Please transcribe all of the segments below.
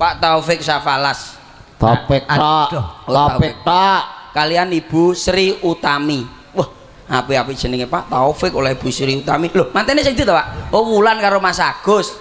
Pak Taufik Safalas. Topik tok. Aduh. Topik tok. Kalian Ibu Sri Utami. Wah, apik-apik jenenge Pak Taufik oleh Ibu Sri Utami. Loh, mantene sing ndi to, Pak? Oh, Wulan karo Mas Agus.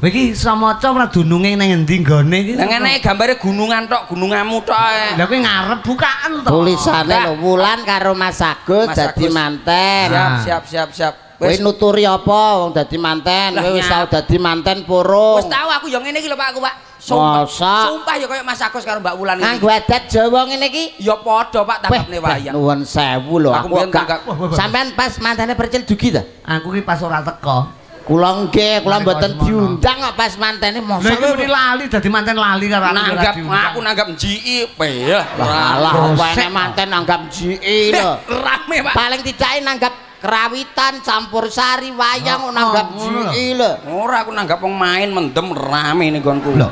Kowe iki iso maca ora dununge nang endi nggone iki? Lah ngene gambare gunungan tok, gununganmu tok. ae. Lah kowe ngarep bukaan to. Tulisane lho Wulan karo Mas Agus dadi manten. Siap, siap, siap, siap. Kowe nuturi apa wong dadi manten? Kowe wis tau dadi manten purung. wis tahu aku yo ngene iki lho Pak aku, Pak. Sumpah. Masa? Sumpah ya koyo Mas Agus karo Mbak Wulan iki. Nganggo adat Jawa ngene iki. Ya padha Pak tangkapne Weh, wayang. Nuwun sewu lho Aku sampean pas mantene percil dugi ta? Aku ki pas ora teko. Kula nggih, kula mboten diundang kok pas mantene mosok iki muni lali dadi manten lali karo aku. nanggap aku nanggap peh. Lah Lah, apa sik. enek manten nanggap jiki lho. Rame Pak. Paling tidak nanggap kerawitan campur sari wayang Oh, nanggap jiki lho. Ora aku nanggap wong main mendem rame ning gonku. Lho.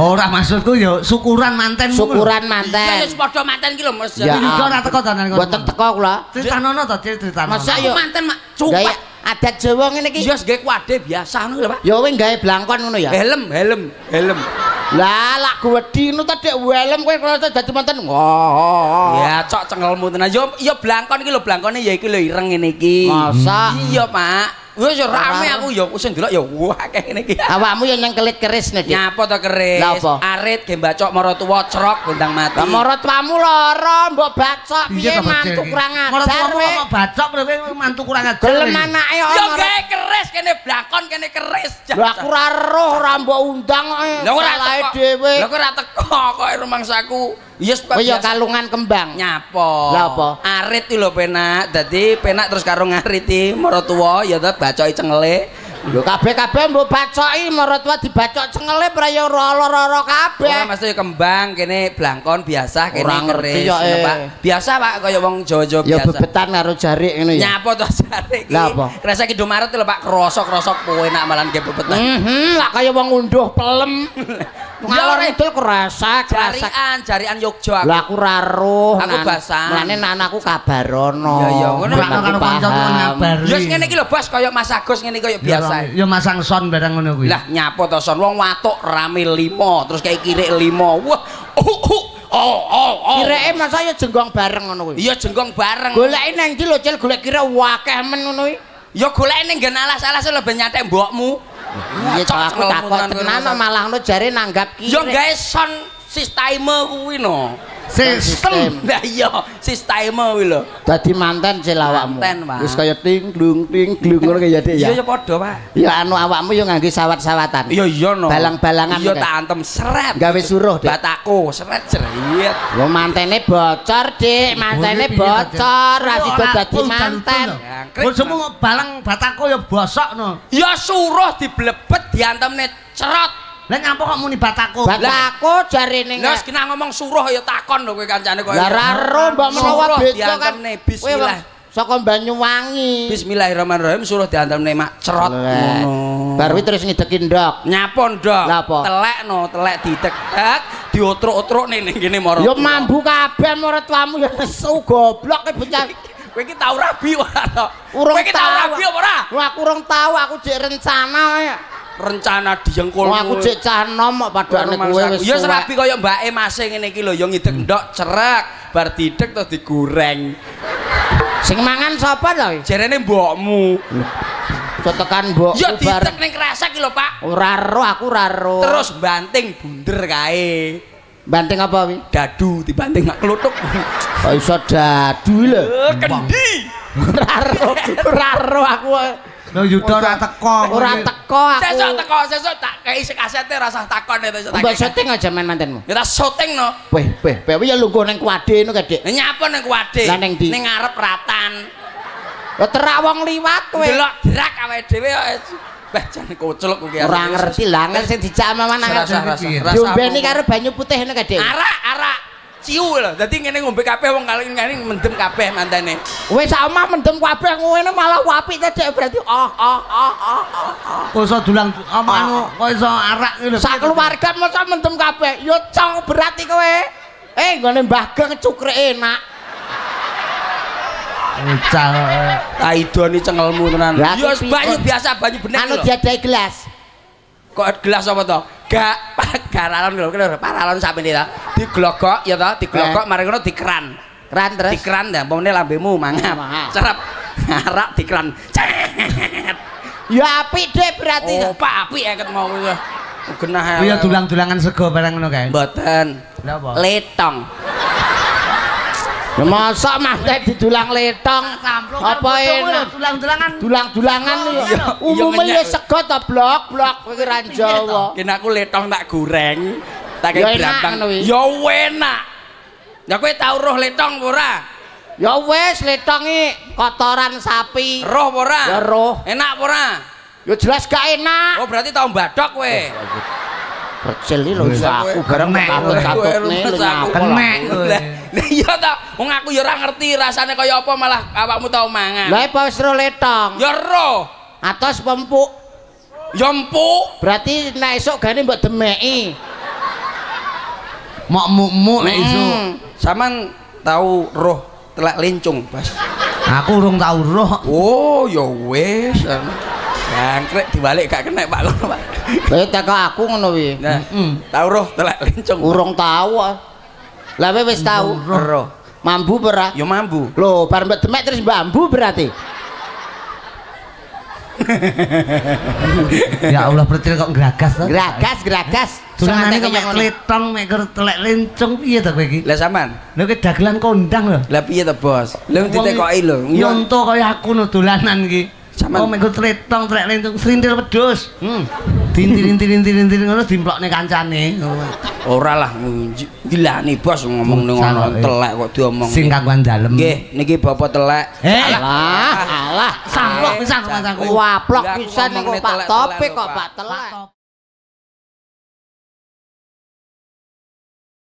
Ora maksudku ya syukuran manten. Syukuran manten. wis padha manten ki lho Mas. Ya. Iki ora teko to nang Mboten teko kula. Critanono to, critanono. Masa Aku yo manten Mak. Sumpah. adat Jawa ngene iki. Iya gawe kuade biasa ngono lho Pak. Ya kowe gawe blangkon ngono ya. Helm, helm, helm. Lah lak wedi ngono ta dek welem kowe kalau dadi manten. Wah. Ya cok cengelmu tenan. Yo yo blangkon iki lho blangkone ya iki lho ireng ngene iki. Masa? Iya, Pak. Wis rame aku yo wis ndelok yo wah akeh ngene iki. Awakmu yang nyengkelit keris nek. Nyapa to keris? Arit ge mbacok mara tuwa crok bentang mati. Lah marot pamu lara mbok bacok piye mantu kurang ajar kamu kowe. kok bacok kowe mantu kurang ajar. Gelem iki. anake Yo ana. gawe keris kene blangkon kene keris. Lah aku ora roh ora mbok undang kok. Lah ora dhewe. Lah kok ora teko kok rumangsaku. Yes, Pak. Kowe ya biasa. kalungan kembang. Nyapo? Lah apa? Arit iki lho penak. Dadi penak terus karo ngariti mara tuwa ya tetep bacoki cengele. Lho kabeh-kabeh mbok bacoki marot wa dibacok cengele praya ora-ora Ora kabeh. mesti kembang kene blangkon biasa kene Ora ngerti keris. ya, ngono, eh. Pak. Biasa Pak kaya wong Jawa-Jawa Ya biasa. bebetan karo jarik ngono ya. Nyapo to jare iki? Lah apa? Kresek Indomaret lho Pak krosok-krosok kowe nak malan ge bebetan. Mhm, lah kaya wong unduh pelem. Ngalor ngidul kerasa, kerasa. Jarian, jarian Yogya aku. Lah aku ra roh. Aku basan. Mulane anakku kabarono. Ya, ya, ngono. Karo paham. kancamu ngabari. Ya ngene iki lho Bos kaya Mas Agus ngene kaya Ya, biasa. Ya masang son barang ngono kuwi. Lah nyapo to son wong watuk rame limo terus kayak kirik limo. Wah. Oh oh oh oh. oh. Kireke masa ya jenggong bareng ngono kuwi. Iya jenggong bareng. Goleki nang ndi lho, Cil? Golek kira wakeh men ngono kuwi. Ya golek ning nggen alas-alas lho ben nyatek mbokmu. Iya, Cok, aku takut tenan malah ngono jare nanggap kire. Ya gawe son sisteme kuwi no. Sistem. Lah iya, sisteme kuwi lho. Dadi manten Cil awakmu. Wis kaya ting glung ting glung ngono kaya Dik ya. Iya ya padha, Pak. Ya anu awakmu ya nganggo sawat-sawatan. Iya iya no. Balang-balangan Iya tak antem seret. Gawe suruh, Dik. Bataku seret jeriet. Lho mantene bocor, Dik. Mantene bocor, ra sida dadi manten. Bojomu balang batako ya bosok no. Ya suruh diblebet diantemne cerot. Lah nyapa kok muni batako? Bataku jarene Lah wis kena ngomong suruh ya takon lho kowe kancane kowe. Lah ra ro mbok menawa beda kan. bismillah. Saka Banyuwangi. Bismillahirrahmanirrahim suruh diantemne mak cerot ngono. Bar kuwi terus ngideki ndok. nyapon dok. Lah apa? Telek no, diotruk-otruk ning kene moro. Ya mambu kabeh marang tuamu ya nesu goblok e bocah. Kowe iki tau rabi ora to? Kowe iki tau rabi apa ora? Aku urung tau, aku jek rencana ya. Rencana diengkul. Wah aku jek cah nom kok padane kowe wis. Ya serabi kaya mbake Mase ngene iki lho, ya ngidek ndok cerek, bar didek terus digoreng. Sing mangan sapa to? Jarene mbokmu. Aja tekan mbok Ya didek ning kresek iki lho, Pak. Ora ro aku ora ro. Terus banting bunder kae. banting apa wi? Dadu dibanting mak kluthuk. Kok iso dadu lho. Eh, Kendi. Ora ro, ora ro aku. Lho yuda ora teko. Ora teko aku. Sesuk teko, sesuk tak kei sik kasete rasa takon ya sesuk tak. Mbok syuting aja men mantenmu. Kita syuting no. Weh, weh, weh ya lungguh ning kuade ngono Dik. Lah nyapa nang kuwade? Lah ning ndi? Ning ngarep ratan. Lah terak wong liwat kowe. Delok drak awake dhewe kok. Bah jan kuculuk kuwi. Ora ngerti lah angel sing dijak mama nang rasa Diombeni apa? karo banyu putih ngono Dik. arak arak. Ciu lho. Dadi ngene ngombe kabeh wong kali ngene mendem kabeh mantene. Wis sak omah mendem kabeh ngene malah apik ta Dik berarti oh oh oh oh. oh. Kok iso dulang apa anu kok iso arak lho. Sak keluarga masa mendem kabeh. Yo cong berarti kowe. Eh nggone Mbah Gang cukrek enak. Ucal. Taidoni cengelmu tenan. Yo banyu biasa banyu bening Anu diadai gelas. Kok gelas apa to? Gak garalon lho lho paralon sapene ta diglogok ya ta diglogok Eh. mari ngono dikeran Kran terus. dikeran ya umpamane lambemu Mangap. cerep ngarak dikeran Ya apik deh berarti. oh pak apik ya ket mau ya genah Iya tulang-tulangan sego barang ngono kae. mboten Lha apa? letong Ya masa mah teh didulang letong. Apa enak? Dulang-dulangan ya. Iya, Umumnya iya, ya sego to blok-blok pikiran Jawa. kena aku letong tak goreng tak brambang ya enak ya kowe tau roh letong ora Ya wis letongi kotoran sapi. roh ora Ya roh. enak ora Ya jelas gak enak. oh berarti tau mbadok kowe Kecil iki lho aku aku bareng kenek, katut-katutne lho. Kenek. Lah iya ta, wong aku ya ora ngerti rasane kaya apa malah awakmu tau mangan. Lah apa wis ro letong? Ya roh, Atos pempuk. ya empuk. Berarti nek esuk gane mbok demeki. Mok muk-muk nek. Hmm. Saman tahu roh telek lincung, Bas. Aku urung tau roh. Oh, ya wis. Bangkrek dibalik gak kena Pak ngono, Pak. Kowe teko aku ngono kuwi. Nah, Mm. tahu roh telek lincung. Urung tau. ah. Lah wis tau. roh. Mambu ora? Ya mambu. Lho, bar mbok demek terus bambu berarti. Ya Allah pretil kok geragas to. Geragas, geragas. Tulanane kok mek tletong mek telek lencung piye to kowe iki? Lah sampean, Lha ki dagelan kondang lho. lah piye to, Bos? Lah ditekoki lho. Ya Nyonto kaya aku no dolanan iki. Sampean- Oh mek tletong telek lencung srintil wedhus. Hmm. Dintir-dintir-dintir ngono dimplokne kancane. ora lah ngunji. Gila nih, Bos ngomong ning ngono telek kok diomong. Sing kangguan dalem. Nggih, niki bapak telek. Alah, alah. Samplok pisan sama aku. Waplok pisan kok nih Pak Topik kok. Pak Telek.